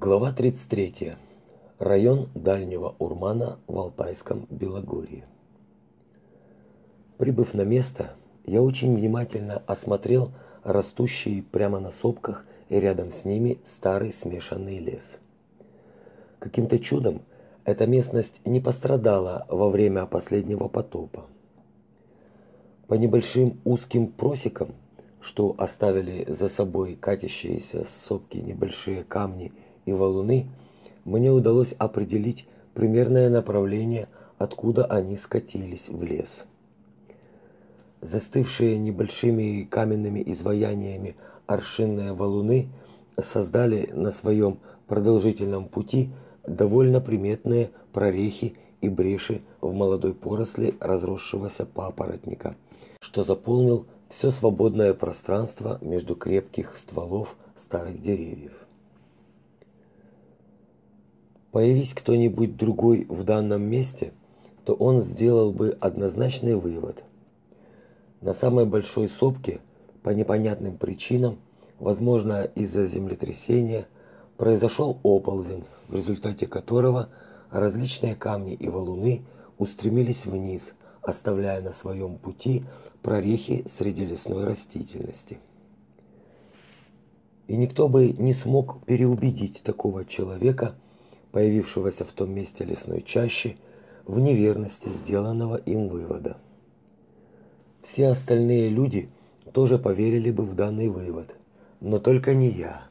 Глава 33. Район Дальнего Урмана в Алтайском Белогорье. Прибыв на место, я очень внимательно осмотрел растущий прямо на сопках и рядом с ними старый смешанный лес. Каким-то чудом эта местность не пострадала во время последнего потопа. По небольшим узким просекам, что оставили за собой катящиеся с сопки небольшие камни и валуны, мне удалось определить примерное направление, откуда они скатились в лес. Застывшие небольшими каменными изваяниями аршинные валуны создали на своем продолжительном пути довольно приметные прорехи и бреши в молодой поросли разросшегося папоротника, что заполнил все свободное пространство между крепких стволов старых деревьев. Появись кто-нибудь другой в данном месте, то он сделал бы однозначный вывод. На самой большой сопке по непонятным причинам, возможно, из-за землетрясения, произошел оползень, в результате которого различные камни и валуны устремились вниз, оставляя на своем пути прорехи среди лесной растительности. И никто бы не смог переубедить такого человека – появившегося в том месте лесной чащи, в неверности сделанного им вывода. Все остальные люди тоже поверили бы в данный вывод, но только не я.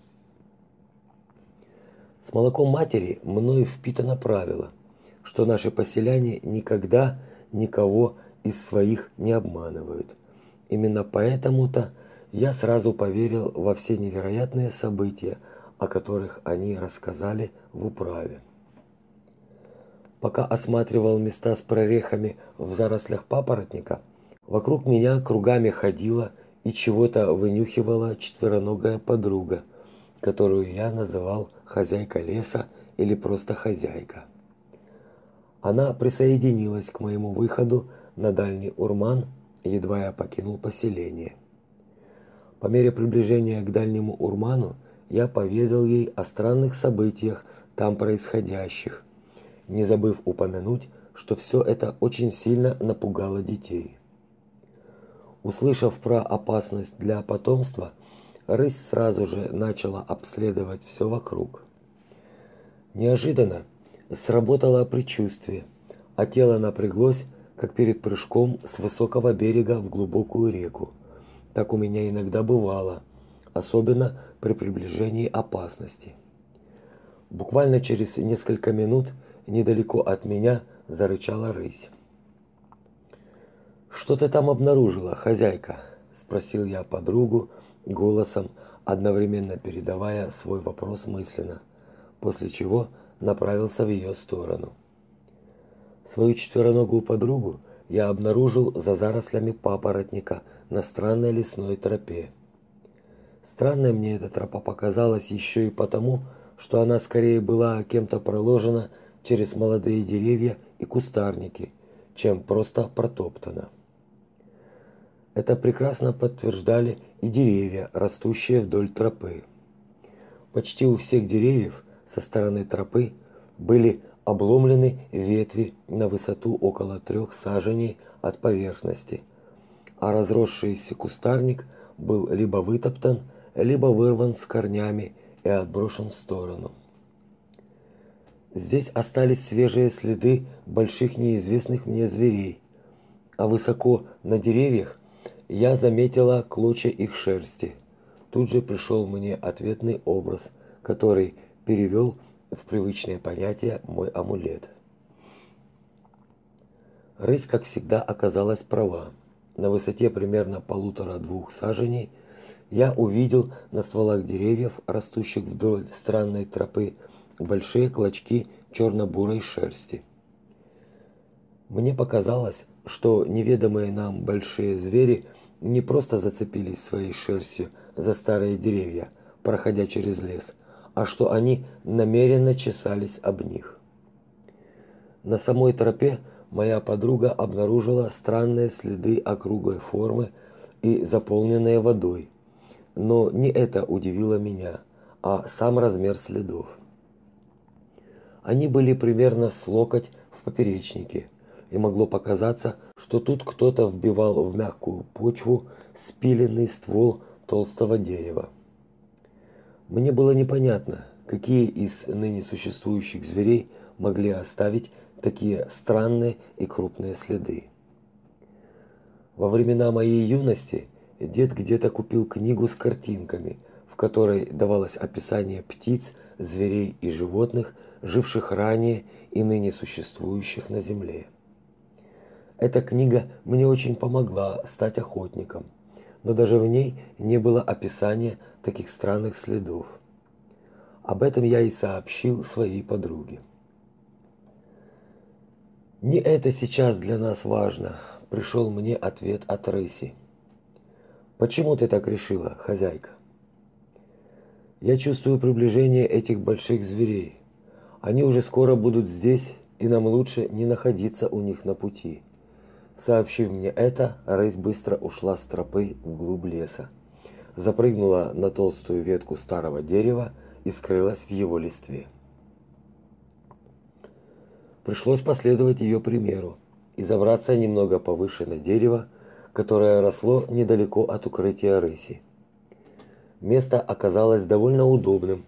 С молоком матери мною впитано правило, что наши поселяне никогда никого из своих не обманывают. Именно поэтому-то я сразу поверил во все невероятные события, о которых они рассказали в управе. Пока осматривал места с прорехами в зарослях папоротника, вокруг меня кругами ходила и чего-то вынюхивала четвероногая подруга, которую я называл хозяйка леса или просто хозяйка. Она присоединилась к моему выходу на дальний урман, едва я покинул поселение. По мере приближения к дальнему урману я поведал ей о странных событиях, там происходящих, не забыв упомянуть, что все это очень сильно напугало детей. Услышав про опасность для потомства, рысь сразу же начала обследовать все вокруг. Неожиданно сработало предчувствие, а тело напряглось, как перед прыжком с высокого берега в глубокую реку. Так у меня иногда бывало, особенно при приближении опасности. Буквально через несколько минут недалеко от меня зарычала рысь. Что ты там обнаружила, хозяйка? спросил я подругу голосом, одновременно передавая свой вопрос мысленно, после чего направился в ее сторону. Свою четвероногую подругу я обнаружил за зарослями папоротника на странной лесной тропе. Странной мне эта тропа показалась еще и потому, что она скорее была кем-то проложена через молодые деревья и кустарники, чем просто протоптана. Это прекрасно подтверждали и деревья, растущие вдоль тропы. Почти у всех деревьев со стороны тропы были обломлены ветви на высоту около трех саженей от поверхности, а разросшийся кустарник был либо вытоптан, либо вырван с корнями и отброшен в сторону. Здесь остались свежие следы больших неизвестных мне зверей, а высоко на деревьях я заметила клочья их шерсти. Тут же пришел мне ответный образ, который перевел в привычное понятие мой амулет. Рысь, как всегда, оказалась права. На высоте примерно полутора-двух саженей – я увидел на стволах деревьев, растущих вдоль странной тропы, большие клочки черно-бурой шерсти. Мне показалось, что неведомые нам большие звери не просто зацепились своей шерстью за старые деревья, проходя через лес, а что они намеренно чесались об них. На самой тропе моя подруга обнаружила странные следы округлой формы и заполненные водой. Но не это удивило меня, а сам размер следов. Они были примерно с локоть в поперечнике, и могло показаться, что тут кто-то вбивал в мягкую почву спиленный ствол толстого дерева. Мне было непонятно, какие из ныне существующих зверей могли оставить такие странные и крупные следы. Во времена моей юности дед где-то купил книгу с картинками, в которой давалось описание птиц, зверей и животных, живших ранее и ныне существующих на земле. Эта книга мне очень помогла стать охотником, но даже в ней не было описания таких странных следов. Об этом я и сообщил своей подруге. Не это сейчас для нас важно, пришел мне ответ от Рыси. Почему ты так решила, хозяйка? Я чувствую приближение этих больших зверей. Они уже скоро будут здесь, и нам лучше не находиться у них на пути. Сообщив мне это, рысь быстро ушла с тропы вглубь леса, запрыгнула на толстую ветку старого дерева и скрылась в его листве. Пришлось последовать ее примеру и забраться немного повыше на дерево, которое росло недалеко от укрытия рыси. Место оказалось довольно удобным.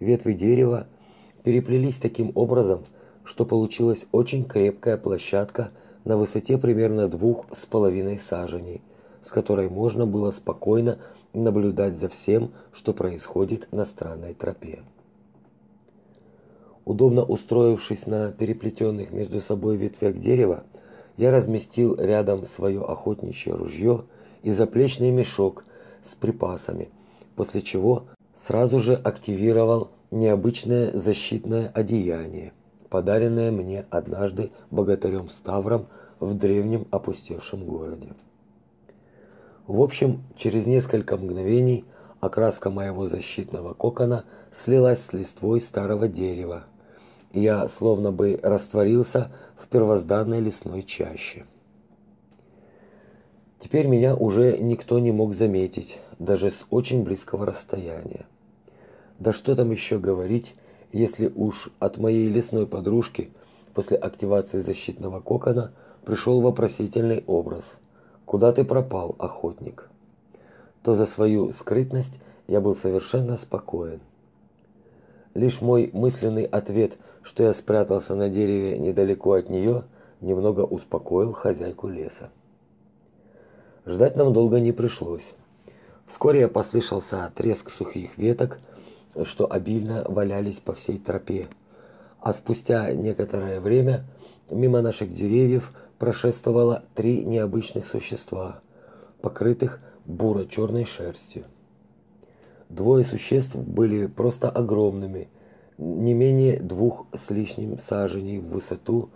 Ветви дерева переплелись таким образом, что получилась очень крепкая площадка на высоте примерно двух с половиной саженей, с которой можно было спокойно наблюдать за всем, что происходит на странной тропе. Удобно устроившись на переплетенных между собой ветвях дерева, я разместил рядом свое охотничье ружье и заплечный мешок с припасами, после чего сразу же активировал необычное защитное одеяние – подаренное мне однажды богатырем Ставром в древнем опустевшем городе. В общем, через несколько мгновений окраска моего защитного кокона слилась с листвой старого дерева, я словно бы растворился в первозданной лесной чаще. Теперь меня уже никто не мог заметить, даже с очень близкого расстояния. Да что там еще говорить, если уж от моей лесной подружки после активации защитного кокона пришел вопросительный образ. Куда ты пропал, охотник? То за свою скрытность я был совершенно спокоен. Лишь мой мысленный ответ, что я спрятался на дереве недалеко от нее, немного успокоил хозяйку леса. Ждать нам долго не пришлось. Вскоре я послышался треск сухих веток, что обильно валялись по всей тропе. А спустя некоторое время мимо наших деревьев прошествовало три необычных существа, покрытых буро-черной шерстью. Двое существ были просто огромными, не менее двух с лишним саженей в высоту,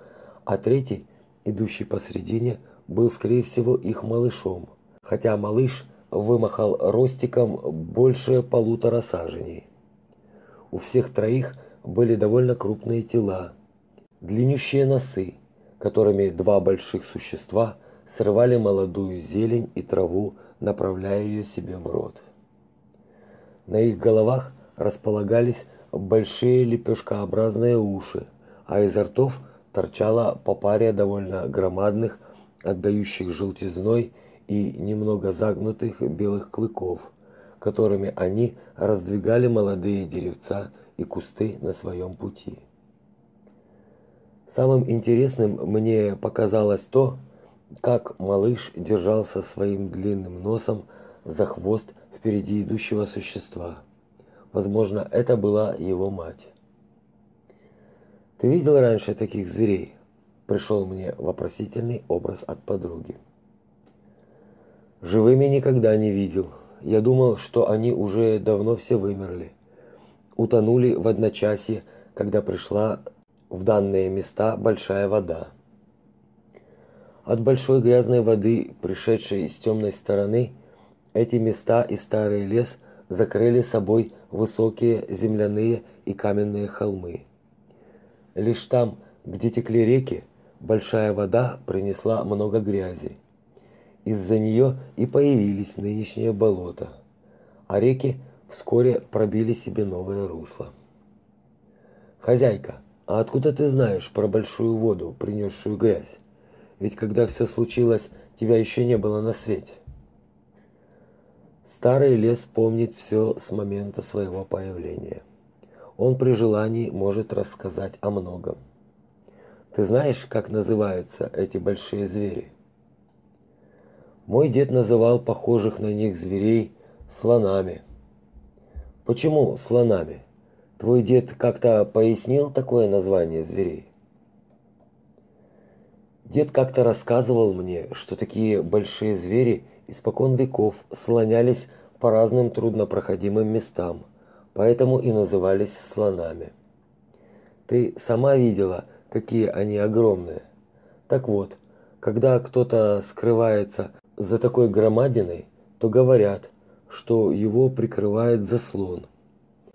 а третий, идущий посредине, был, скорее всего, их малышом, хотя малыш вымахал ростиком больше полутора саженей. У всех троих были довольно крупные тела, длиннющие носы, которыми два больших существа срывали молодую зелень и траву, направляя ее себе в рот. На их головах располагались большие лепешкообразные уши, а из ртов торчало по паре довольно громадных, отдающих желтизной и немного загнутых белых клыков – которыми они раздвигали молодые деревца и кусты на своем пути. Самым интересным мне показалось то, как малыш держался своим длинным носом за хвост впереди идущего существа. Возможно, это была его мать. Ты видел раньше таких зверей? Пришел мне вопросительный образ от подруги. Живыми никогда не видел, я думал, что они уже давно все вымерли. Утонули в одночасье, когда пришла в данные места большая вода. От большой грязной воды, пришедшей с темной стороны, эти места и старый лес закрыли собой высокие земляные и каменные холмы. Лишь там, где текли реки, большая вода принесла много грязи. Из-за нее и появились нынешние болота, а реки вскоре пробили себе новые русла. Хозяйка, А откуда ты знаешь про большую воду, принесшую грязь? Ведь когда все случилось, тебя еще не было на свете. Старый лес помнит все с момента своего появления. Он при желании может рассказать о многом. Ты знаешь, как называются эти большие звери? Мой дед называл похожих на них зверей слонами. Почему слонами? Твой дед как-то пояснил такое название зверей? Дед как-то рассказывал мне, что такие большие звери испокон веков слонялись по разным труднопроходимым местам, поэтому и назывались слонами. Ты сама видела, какие они огромные. Так вот, когда кто-то скрывается за такой громадиной, то говорят, что его прикрывает заслон.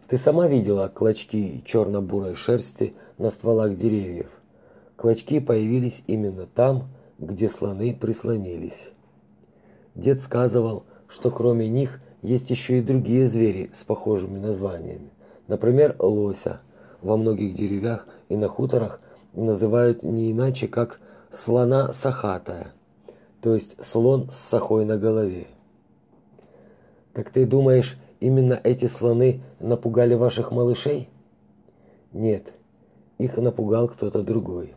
Ты сама видела клочки черно-бурой шерсти на стволах деревьев. Клочки появились именно там, где слоны прислонились. Дед сказывал, что кроме них есть еще и другие звери с похожими названиями. Например, лося. Во многих деревьях и на хуторах называют не иначе, как слона сахатая, то есть слон с сахой на голове. Так ты думаешь, именно эти слоны напугали ваших малышей? Нет, их напугал кто-то другой.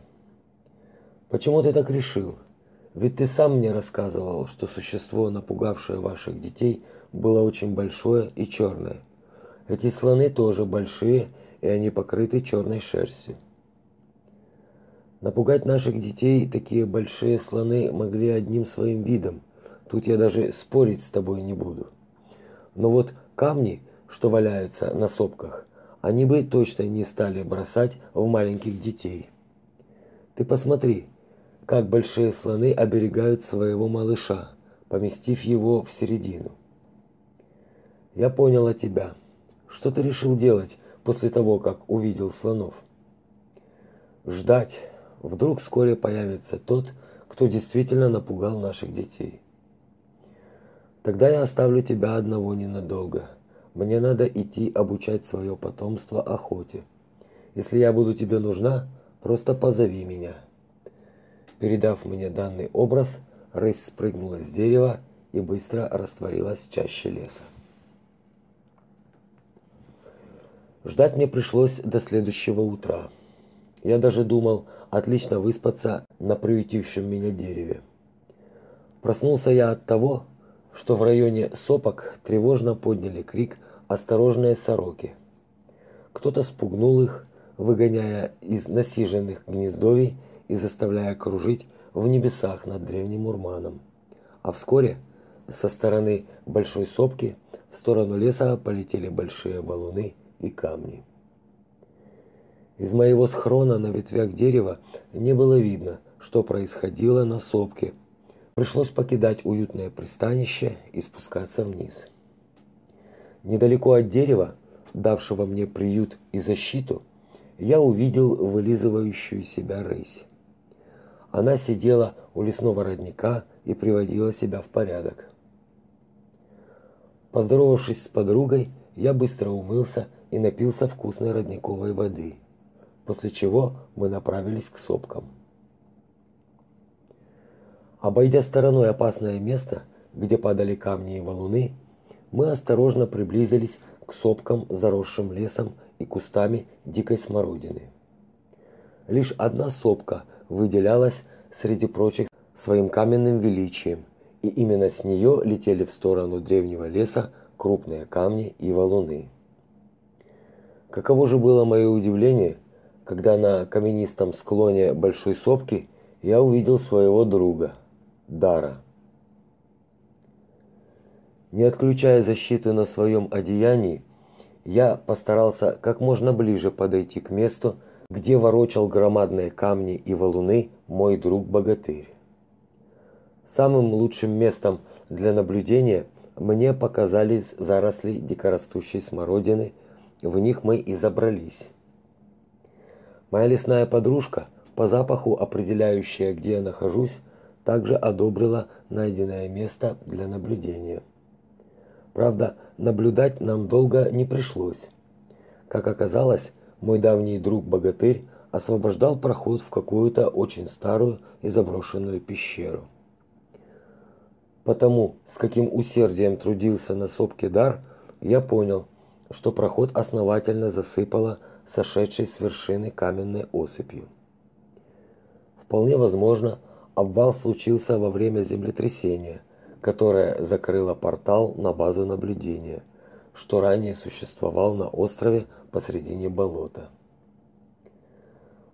Почему ты так решил? Ведь ты сам мне рассказывал, что существо, напугавшее ваших детей, было очень большое и черное. Эти слоны тоже большие, и они покрыты черной шерстью. Напугать наших детей такие большие слоны могли одним своим видом. Тут я даже спорить с тобой не буду. Но вот камни, что валяются на сопках, они бы точно не стали бросать в маленьких детей. Ты посмотри, как большие слоны оберегают своего малыша, поместив его в середину. Я поняла тебя. Что ты решил делать после того, как увидел слонов? Ждать. Вдруг вскоре появится тот, кто действительно напугал наших детей. Тогда я оставлю тебя одного ненадолго. Мне надо идти обучать свое потомство охоте. Если я буду тебе нужна, просто позови меня. Передав мне данный образ, рысь спрыгнула с дерева и быстро растворилась в чаще леса. Ждать мне пришлось до следующего утра. Я даже думал отлично выспаться на приютившем меня дереве. Проснулся я от того, что в районе сопок тревожно подняли крик осторожные сороки. Кто-то спугнул их, выгоняя из насиженных гнездовий и заставляя кружить в небесах над древним урманом. А вскоре со стороны большой сопки в сторону леса полетели большие валуны и камни. Из моего схрона на ветвях дерева не было видно, что происходило на сопке – Пришлось покидать уютное пристанище и спускаться вниз. Недалеко от дерева, давшего мне приют и защиту, я увидел вылизывающую себя рысь. Она сидела у лесного родника и приводила себя в порядок. Поздоровавшись с подругой, я быстро умылся и напился вкусной родниковой воды, после чего мы направились к сопкам. Обойдя стороной опасное место, где падали камни и валуны, мы осторожно приблизились к сопкам, заросшим лесом и кустами дикой смородины. Лишь одна сопка выделялась среди прочих своим каменным величием, и именно с нее летели в сторону древнего леса крупные камни и валуны. Каково же было мое удивление, когда на каменистом склоне большой сопки я увидел своего друга – дара. Не отключая защиту на своем одеянии, я постарался как можно ближе подойти к месту, где ворочал громадные камни и валуны мой друг-богатырь. Самым лучшим местом для наблюдения мне показались заросли дикорастущей смородины, в них мы и забрались. Моя лесная подружка, по запаху определяющая, где я нахожусь, также одобрила найденное место для наблюдения. Правда, наблюдать нам долго не пришлось. Как оказалось, мой давний друг-богатырь освобождал проход в какую-то очень старую и заброшенную пещеру. Потому, с каким усердием трудился на сопке дар, я понял, что проход основательно засыпало сошедшей с вершины каменной осыпью. Вполне возможно, обвал случился во время землетрясения, которое закрыло портал на базу наблюдения, что ранее существовал на острове посредине болота.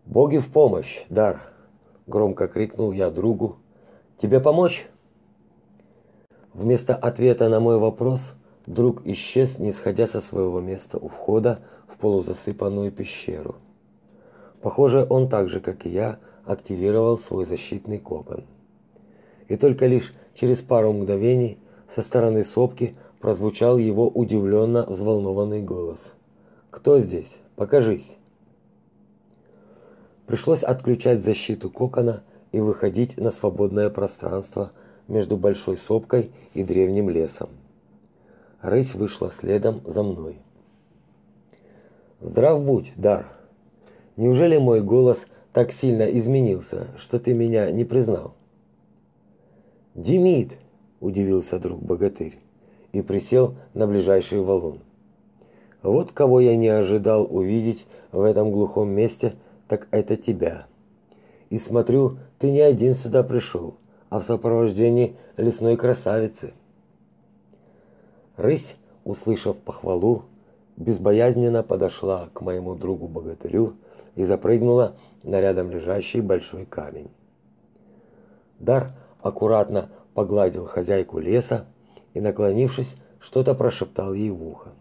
«Боги в помощь, Дар!» – громко крикнул я другу. «Тебе помочь?» Вместо ответа на мой вопрос друг исчез, не сходя со своего места у входа в полузасыпанную пещеру. Похоже, он так же, как и я, активировал свой защитный кокон. И только лишь через пару мгновений со стороны сопки прозвучал его удивленно взволнованный голос. «Кто здесь? Покажись!» Пришлось отключать защиту кокона и выходить на свободное пространство, между большой сопкой и древним лесом. Рысь вышла следом за мной. Здрав будь, Дар. Неужели мой голос так сильно изменился, что ты меня не признал? Демид, удивился друг богатырь и присел на ближайший валун. Вот кого я не ожидал увидеть в этом глухом месте, так это тебя. И смотрю, ты не один сюда пришел а в сопровождении лесной красавицы. Рысь, услышав похвалу, безбоязненно подошла к моему другу-богатырю и запрыгнула на рядом лежащий большой камень. Дар аккуратно погладил хозяйку леса и, наклонившись, что-то прошептал ей в ухо.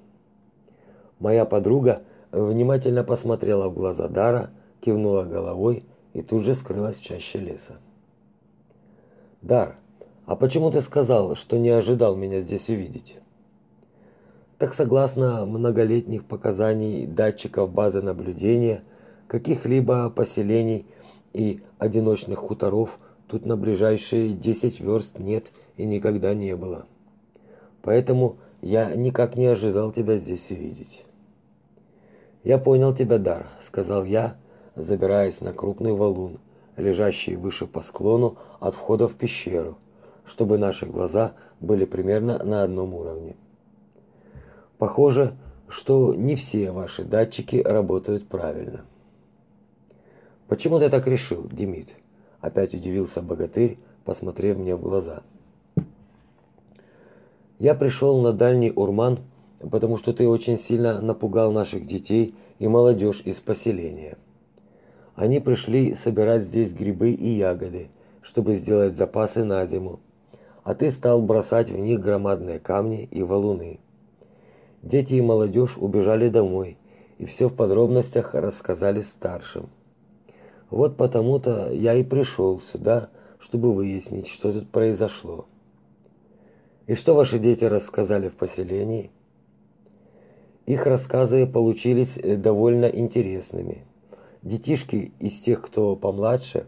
Моя подруга внимательно посмотрела в глаза Дара, кивнула головой и тут же скрылась в чаще леса. Дар, а почему ты сказал, что не ожидал меня здесь увидеть? Так согласно многолетних показаний датчиков базы наблюдения, каких-либо поселений и одиночных хуторов тут на ближайшие 10 верст нет и никогда не было. Поэтому я никак не ожидал тебя здесь увидеть. Я понял тебя, Дар, сказал я, забираясь на крупный валун лежащие выше по склону от входа в пещеру, чтобы наши глаза были примерно на одном уровне. Похоже, что не все ваши датчики работают правильно. Почему ты так решил, Демид? Опять удивился богатырь, посмотрев мне в глаза. Я пришел на дальний Урман, потому что ты очень сильно напугал наших детей и молодежь из поселения. Они пришли собирать здесь грибы и ягоды, чтобы сделать запасы на зиму. А ты стал бросать в них громадные камни и валуны. Дети и молодежь убежали домой и все в подробностях рассказали старшим. Вот потому-то я и пришел сюда, чтобы выяснить, что тут произошло. И что ваши дети рассказали в поселении? Их рассказы получились довольно интересными. Детишки из тех, кто помладше,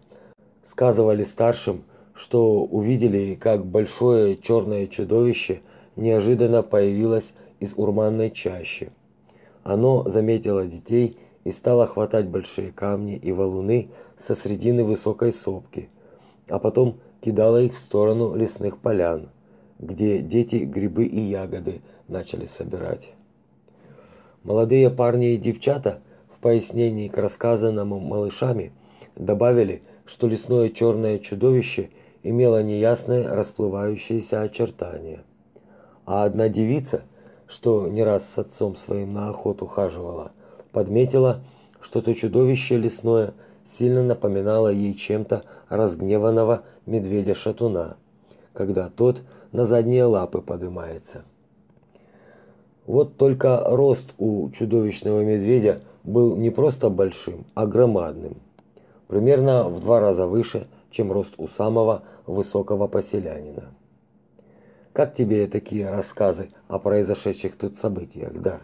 сказывали старшим, что увидели, как большое черное чудовище неожиданно появилось из урманной чащи. Оно заметило детей и стало хватать большие камни и валуны со средины высокой сопки, а потом кидало их в сторону лесных полян, где дети грибы и ягоды начали собирать. Молодые парни и девчата – пояснении к рассказанному малышами добавили, что лесное черное чудовище имело неясные расплывающиеся очертания. А одна девица, что не раз с отцом своим на охоту хаживала, подметила, что то чудовище лесное сильно напоминало ей чем-то разгневанного медведя-шатуна, когда тот на задние лапы поднимается. Вот только рост у чудовищного медведя – был не просто большим, а громадным, примерно в два раза выше, чем рост у самого высокого поселянина. Как тебе такие рассказы о произошедших тут событиях, Дар?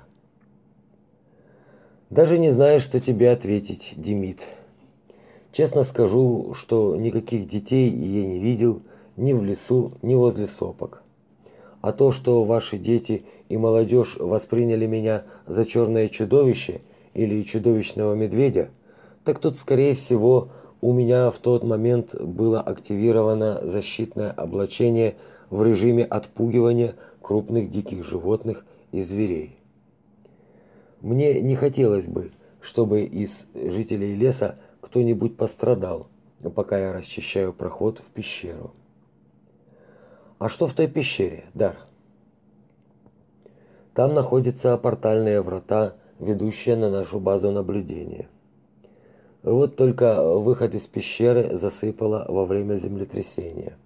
Даже не знаю, что тебе ответить, Демид. Честно скажу, что никаких детей я не видел ни в лесу, ни возле сопок. А то, что ваши дети и молодежь восприняли меня за черное чудовище или чудовищного медведя, Так тут, скорее всего, у меня в тот момент было активировано защитное облачение в режиме отпугивания крупных диких животных и зверей. Мне не хотелось бы, чтобы из жителей леса кто-нибудь пострадал, пока я расчищаю проход в пещеру. А что в той пещере, Дар? Там находятся портальные врата, ведущие на нашу базу наблюдения. Вот только выход из пещеры засыпало во время землетрясения.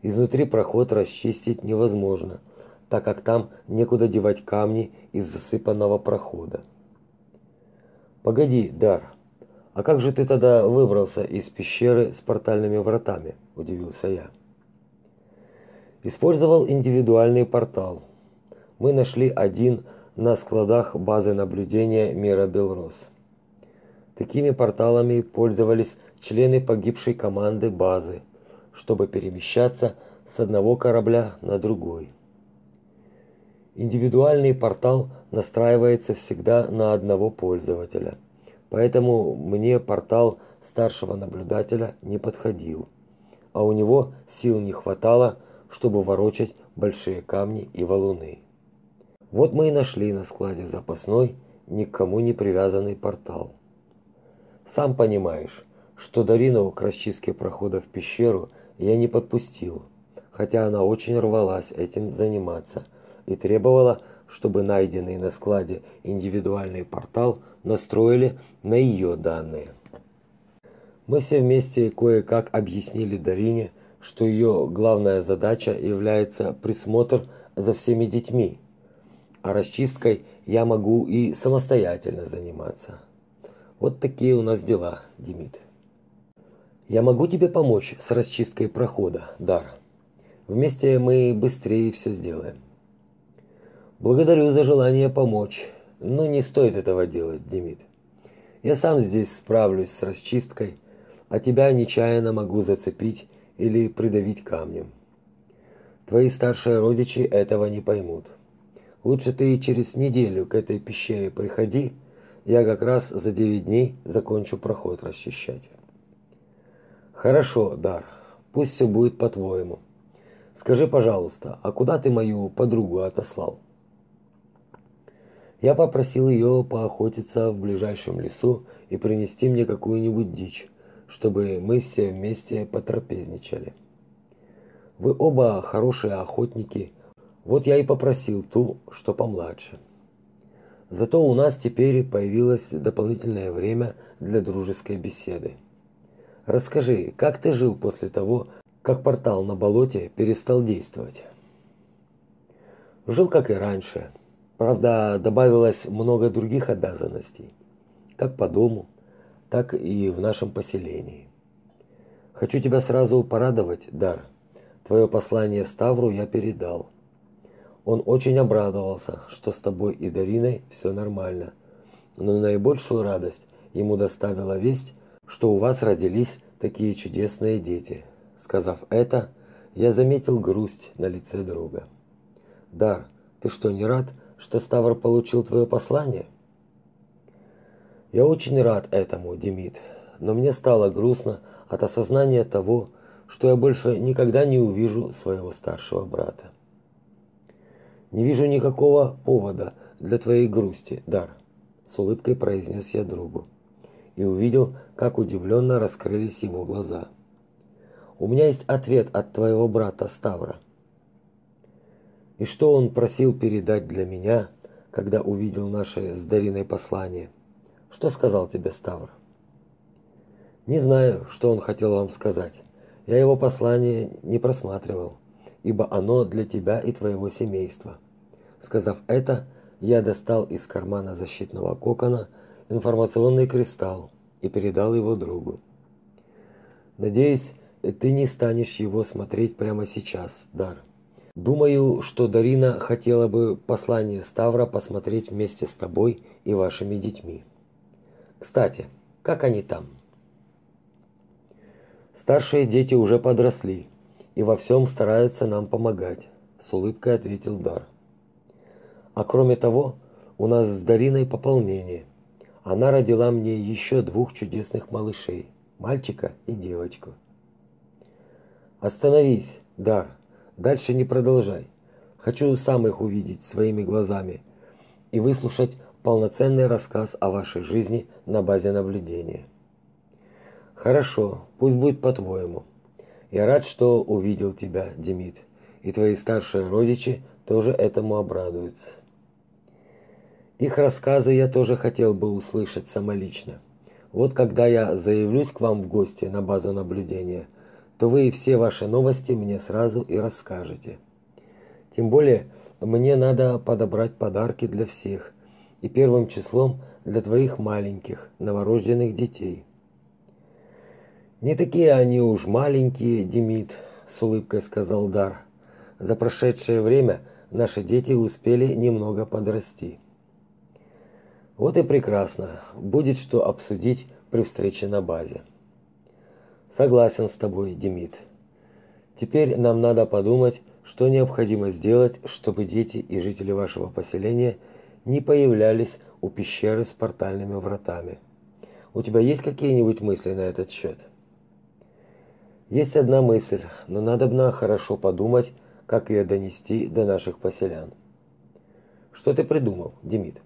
Изнутри проход расчистить невозможно, так как там некуда девать камни из засыпанного прохода. Погоди, Дар. А как же ты тогда выбрался из пещеры с портальными вратами? удивился я. Использовал индивидуальный портал. Мы нашли один на складах базы наблюдения Мира Белрос. Такими порталами пользовались члены погибшей команды базы, чтобы перемещаться с одного корабля на другой. Индивидуальный портал настраивается всегда на одного пользователя. Поэтому мне портал старшего наблюдателя не подходил, а у него сил не хватало, чтобы ворочать большие камни и валуны. Вот мы и нашли на складе запасной, никому не привязанный портал. Сам понимаешь, что Дарину к расчистке прохода в пещеру я не подпустил, хотя она очень рвалась этим заниматься и требовала, чтобы найденный на складе индивидуальный портал настроили на ее данные. Мы все вместе кое-как объяснили Дарине, что ее главная задача является присмотр за всеми детьми, а расчисткой я могу и самостоятельно заниматься. Вот такие у нас дела, Демид. Я могу тебе помочь с расчисткой прохода, Дар. Вместе мы быстрее все сделаем. Благодарю за желание помочь, но не стоит этого делать, Демид. Я сам здесь справлюсь с расчисткой, а тебя нечаянно могу зацепить или придавить камнем. Твои старшие родичи этого не поймут. Лучше ты через неделю к этой пещере приходи, я как раз за девять дней закончу проход расчищать. Хорошо, Дар. Пусть все будет по-твоему. Скажи, пожалуйста, а куда ты мою подругу отослал? Я попросил ее поохотиться в ближайшем лесу и принести мне какую-нибудь дичь, чтобы мы все вместе потрапезничали. Вы оба хорошие охотники, вот я и попросил ту, что помладше. Зато у нас теперь появилось дополнительное время для дружеской беседы. Расскажи, как ты жил после того, как портал на болоте перестал действовать? Жил как и раньше, Правда, добавилось много других обязанностей, как по дому, так и в нашем поселении. Хочу тебя сразу порадовать, Дар. Твое послание Ставру я передал. Он очень обрадовался, что с тобой и Дариной все нормально. Но наибольшую радость ему доставила весть, что у вас родились такие чудесные дети. Сказав это, я заметил грусть на лице друга. Дар, ты что, не рад, что Ставр получил твое послание? Я очень рад этому, Демид, но мне стало грустно от осознания того, что я больше никогда не увижу своего старшего брата. Не вижу никакого повода для твоей грусти, Дар, с улыбкой произнес я другу и увидел, как удивленно раскрылись его глаза. У меня есть ответ от твоего брата Ставра. И что он просил передать для меня, когда увидел наше с Дариной послание? Что сказал тебе Ставр? Не знаю, что он хотел вам сказать. Я его послание не просматривал, ибо оно для тебя и твоего семейства. Сказав это, я достал из кармана защитного кокона информационный кристалл и передал его другу. Надеюсь, ты не станешь его смотреть прямо сейчас, Дар. Думаю, что Дарина хотела бы послание Ставра посмотреть вместе с тобой и вашими детьми. Кстати, как они там? Старшие дети уже подросли и во всем стараются нам помогать, с улыбкой ответил Дар. А кроме того, у нас с Дариной пополнение. она родила мне еще двух чудесных малышей, мальчика и девочку. Остановись, Дар. Дальше не продолжай. Хочу сам их увидеть своими глазами и выслушать полноценный рассказ о вашей жизни на базе наблюдения. Хорошо, пусть будет по-твоему. Я рад, что увидел тебя, Демид, и твои старшие родичи тоже этому обрадуются. Их рассказы я тоже хотел бы услышать самолично. Вот когда я заявлюсь к вам в гости на базу наблюдения, то вы и все ваши новости мне сразу и расскажете. Тем более, мне надо подобрать подарки для всех, и первым числом для твоих маленьких новорожденных детей. Не такие они уж маленькие, Демид, с улыбкой сказал Дар. За прошедшее время наши дети успели немного подрасти. Вот и прекрасно. Будет что обсудить при встрече на базе. Согласен с тобой, Демид. Теперь нам надо подумать, что необходимо сделать, чтобы дети и жители вашего поселения не появлялись у пещеры с портальными вратами. У тебя есть какие-нибудь мысли на этот счет? Есть одна мысль, но надо бы хорошо подумать, как ее донести до наших поселян. Что ты придумал, Демид?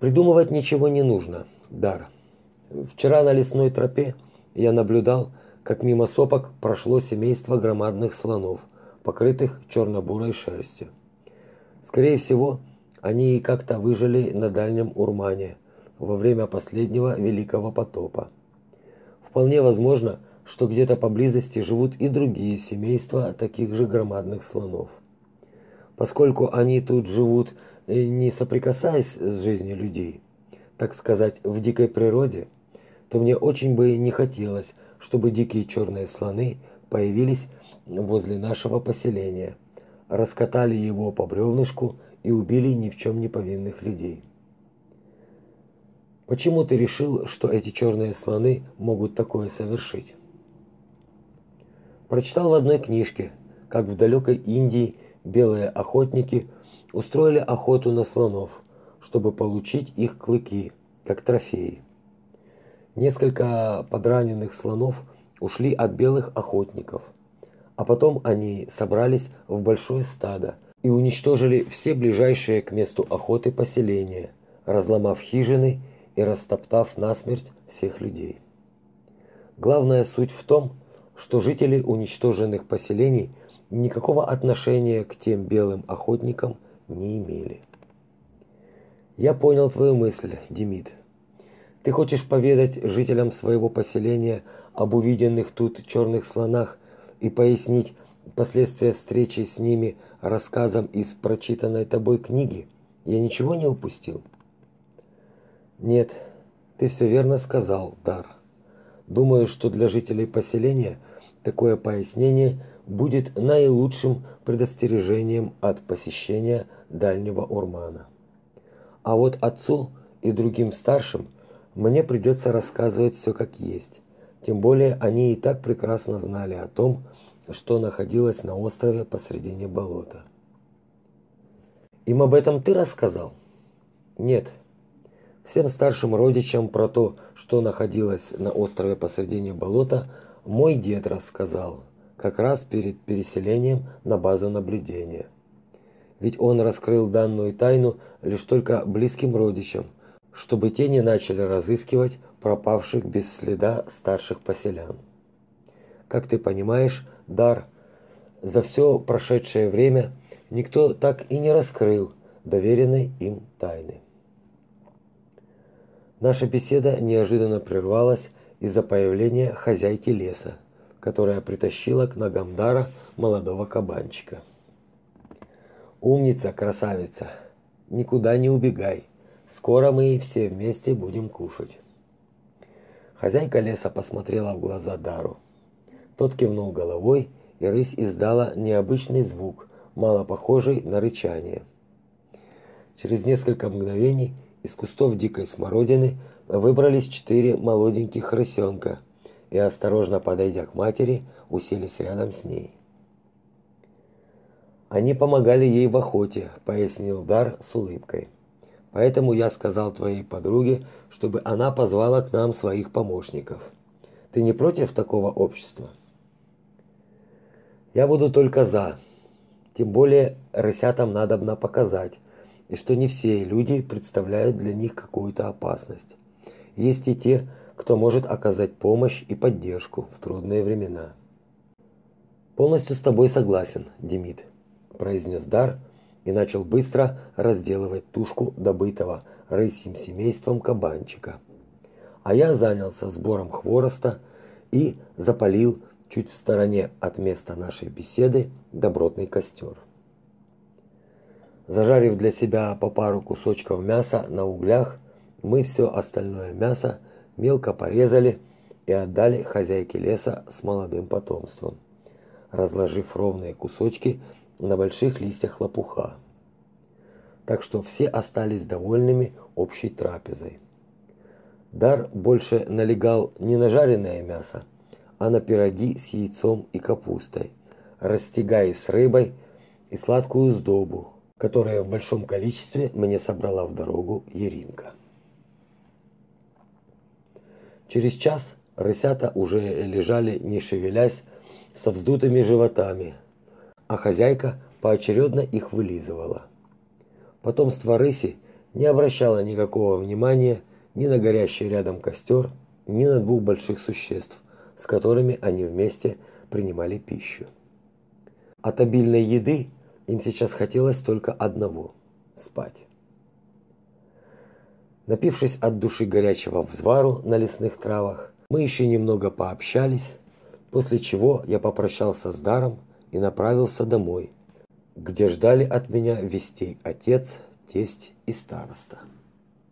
Придумывать ничего не нужно, Дар. Вчера на лесной тропе я наблюдал, как мимо сопок прошло семейство громадных слонов, покрытых черно-бурой шерстью. Скорее всего, они как-то выжили на дальнем Урмане во время последнего великого потопа. Вполне возможно, что где-то поблизости живут и другие семейства таких же громадных слонов. Поскольку они тут живут не соприкасаясь с жизнью людей, так сказать, в дикой природе, то мне очень бы не хотелось, чтобы дикие черные слоны появились возле нашего поселения, раскатали его по бревнышку и убили ни в чем не повинных людей. Почему ты решил, что эти черные слоны могут такое совершить? Прочитал в одной книжке, как в далекой Индии белые охотники устроили охоту на слонов, чтобы получить их клыки, как трофеи. Несколько подраненных слонов ушли от белых охотников, а потом они собрались в большое стадо и уничтожили все ближайшие к месту охоты поселения, разломав хижины и растоптав насмерть всех людей. Главная суть в том, что жители уничтоженных поселений никакого отношения к тем белым охотникам не имели. Я понял твою мысль, Демид. Ты хочешь поведать жителям своего поселения об увиденных тут черных слонах и пояснить последствия встречи с ними рассказом из прочитанной тобой книги? Я ничего не упустил? Нет, ты все верно сказал, Дар. Думаю, что для жителей поселения такое пояснение будет наилучшим предостережением от посещения дальнего Урмана. А вот отцу и другим старшим мне придется рассказывать все как есть. Тем более они и так прекрасно знали о том, что находилось на острове посредине болота. Им об этом ты рассказал? Нет. Всем старшим родичам про то, что находилось на острове посредине болота, мой дед рассказал, как раз перед переселением на базу наблюдения ведь он раскрыл данную тайну лишь только близким родичам, чтобы те не начали разыскивать пропавших без следа старших поселян. Как ты понимаешь, дар за все прошедшее время никто так и не раскрыл доверенной им тайны. Наша беседа неожиданно прервалась из-за появления хозяйки леса, которая притащила к ногам Дара молодого кабанчика. Умница, красавица. Никуда не убегай. Скоро мы все вместе будем кушать. Хозяйка леса посмотрела в глаза Дару. Тот кивнул головой, и рысь издала необычный звук, мало похожий на рычание. Через несколько мгновений из кустов дикой смородины выбрались четыре молоденьких рысенка и, осторожно подойдя к матери, уселись рядом с ней. Они помогали ей в охоте, пояснил Дар с улыбкой. Поэтому я сказал твоей подруге, чтобы она позвала к нам своих помощников. Ты не против такого общества? Я буду только за. Тем более рысятам надобно показать, и что не все люди представляют для них какую-то опасность. Есть и те, кто может оказать помощь и поддержку в трудные времена. Полностью с тобой согласен, Демид, произнес Дар и начал быстро разделывать тушку добытого рысьим семейством кабанчика. А я занялся сбором хвороста и запалил чуть в стороне от места нашей беседы добротный костер. Зажарив для себя по пару кусочков мяса на углях, мы все остальное мясо мелко порезали и отдали хозяйке леса с молодым потомством, разложив ровные кусочки на больших листьях лопуха. Так что все остались довольными общей трапезой. Дар больше налегал не на жареное мясо, а на пироги с яйцом и капустой, растягай с рыбой и сладкую сдобу, которую в большом количестве мне собрала в дорогу Еринка. Через час рысята уже лежали, не шевелясь, со вздутыми животами, а хозяйка поочередно их вылизывала. Потомство рыси не обращало никакого внимания ни на горящий рядом костер, ни на двух больших существ, с которыми они вместе принимали пищу. От обильной еды им сейчас хотелось только одного спать. Напившись от души горячего взвару на лесных травах, мы еще немного пообщались, после чего я попрощался с Даром и направился домой, где ждали от меня вестей отец, тесть и староста.